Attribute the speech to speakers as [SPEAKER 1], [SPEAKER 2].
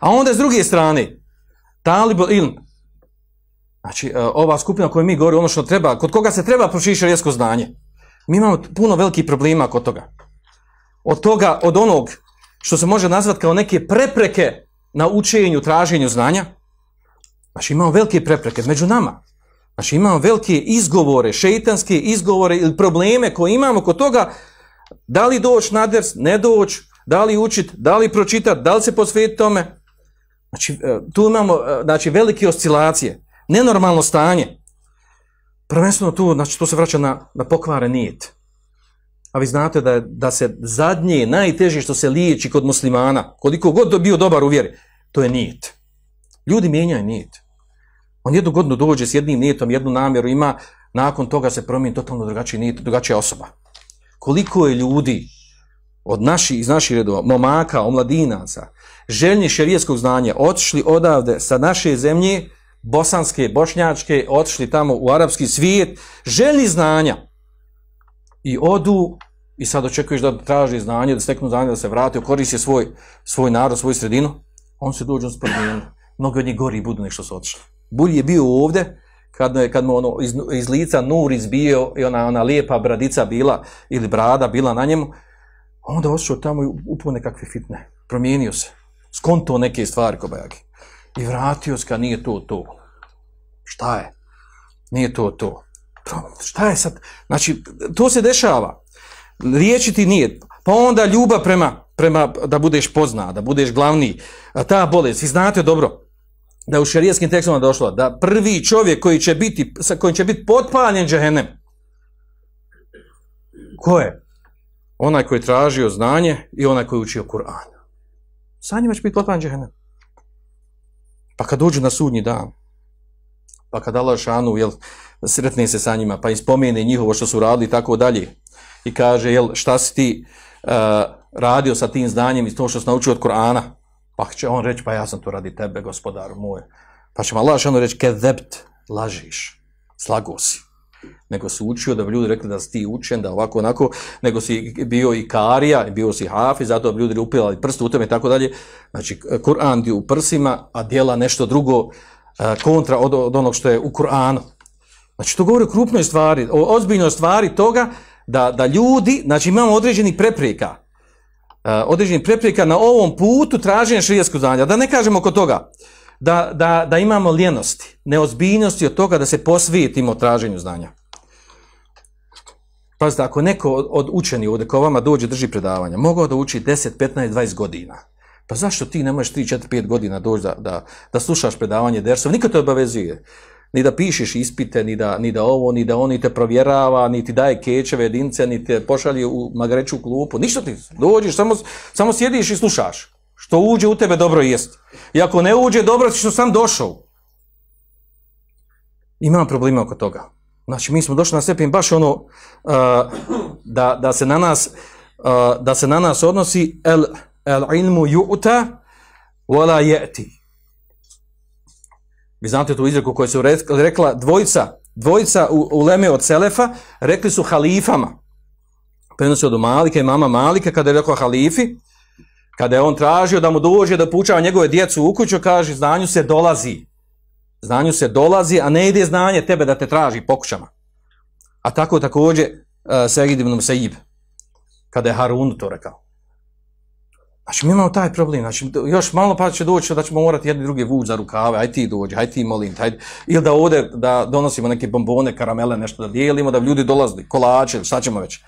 [SPEAKER 1] A onda s druge strane, talibul ilm, znači e, ova skupina o kojoj mi govorimo, ono što treba, kod koga se treba proširiti šarijesko znanje, mi imamo puno velikih problema kod toga. Od toga, od onog što se može nazvati kao neke prepreke na učenju, traženju znanja, znači imamo velike prepreke među nama. Znači imamo velike izgovore, šeitanske izgovore ili probleme koje imamo kod toga da li doći na ders, ne doći, da li učit, da li pročitati, da li se posvetiti tome. Znači, e, tu imamo e, znači, velike oscilacije, nenormalno stanje. Prvenstveno tu, znači, to se vraća na, na pokvare nijet. A vi znate da, da se zadnje, najteže što se liječi kod muslimana, koliko god bio dobar u vjeri, to je nijet. Ljudi mijenjaju nijet. On jednu godinu dođe s jednim nijetom, jednu namjeru ima, nakon toga se promijeni totalno drugačiji nijet, drugačija osoba. Koliko je ljudi od naših, iz naših redova, momaka, omladinaca, željni šerijetskog znanja, otišli odavde sa naše zemlje, bosanske, bošnjačke, otišli tamo u arapski svijet, željni znanja. I odu i sad očekuješ da traži znanje, da steknu znanje, da se vrati, koristi svoj, svoj narod, svoju sredinu, on se dođe s Mnogi od njih gori budu nešto su otišli. Bulj je bio ovdje, kad, kad mu ono iz, iz, lica nur izbio i ona, ona lijepa bradica bila, ili brada bila na njemu, onda otišao tamo i upao nekakve fitne. Promijenio se. Skonto neke stvari ko bajagi. I vratio se kad nije to to. Šta je? Nije to to. Šta je sad? Znači, to se dešava. Riječi ti nije. Pa onda ljubav prema, prema da budeš pozna, da budeš glavni. A ta bolest, vi znate dobro, da u šerijskim tekstovima došlo da prvi čovjek koji će biti, sa kojim će biti potpaljen džehennem, ko je? Onaj koji je tražio znanje i onaj koji je učio Kur'an. Sa njima će biti potpaljen džehennem. Pa kad dođu na sudnji dan, pa kad Allah šanu, jel, sretne se sa njima, pa im spomene njihovo što su radili i tako dalje, i kaže, jel, šta si ti uh, radio sa tim znanjem i to što si naučio od Kur'ana, pa će on reći, pa ja sam to radi tebe, gospodaru moj. Pa će Allah ono reći, kezebt, lažiš, slago si. Nego si učio da bi ljudi rekli da si ti učen, da ovako onako, nego si bio i karija, bio si hafi, zato bi ljudi upilali prstu u tome i tako dalje. Znači, Kur'an ti u prsima, a dijela nešto drugo e, kontra od, onog što je u Kur'anu. Znači, to govori o krupnoj stvari, o ozbiljnoj stvari toga da, da ljudi, znači imamo određenih prepreka, uh, određenih prepreka na ovom putu traženja širijetskog znanja. Da ne kažemo oko toga da, da, da imamo ljenosti, neozbiljnosti od toga da se posvijetimo traženju znanja. Pazite, ako neko od, učeni ovdje ko vama dođe drži predavanja, mogao da uči 10, 15, 20 godina. Pa zašto ti ne možeš 3, 4, 5 godina doći da, da, da slušaš predavanje dersov? Niko te obavezuje ni da pišeš ispite, ni da, ni da ovo, ni da on te provjerava, ni ti daje kečeve jedinice, ni te pošalje u magreću klupu, ništa ti, dođeš, samo, samo sjediš i slušaš. Što uđe u tebe dobro jest. I ako ne uđe dobro, što sam došao. Imam problema oko toga. Znači, mi smo došli na stepin baš ono uh, da, da, se na nas, uh, da se na nas odnosi el, el ilmu ju'ta wala je'ti vi znate tu izreku koju su rekla dvojica, dvojica u, u Leme od Selefa, rekli su halifama. Prenosi od Malike i mama Malike, kada je rekao halifi, kada je on tražio da mu dođe da pučava njegove djecu u kuću, kaže, znanju se dolazi. Znanju se dolazi, a ne ide znanje tebe da te traži po kućama. A tako također uh, Segid ibn Saib, kada je Harun to rekao. Znači, mi imamo taj problem, znači, još malo pa će doći da ćemo morati jedni drugi vući za rukave, aj ti dođi, aj ti molim, aj, ili da ovdje da donosimo neke bombone, karamele, nešto da dijelimo, da bi ljudi dolazili, kolače, šta ćemo već.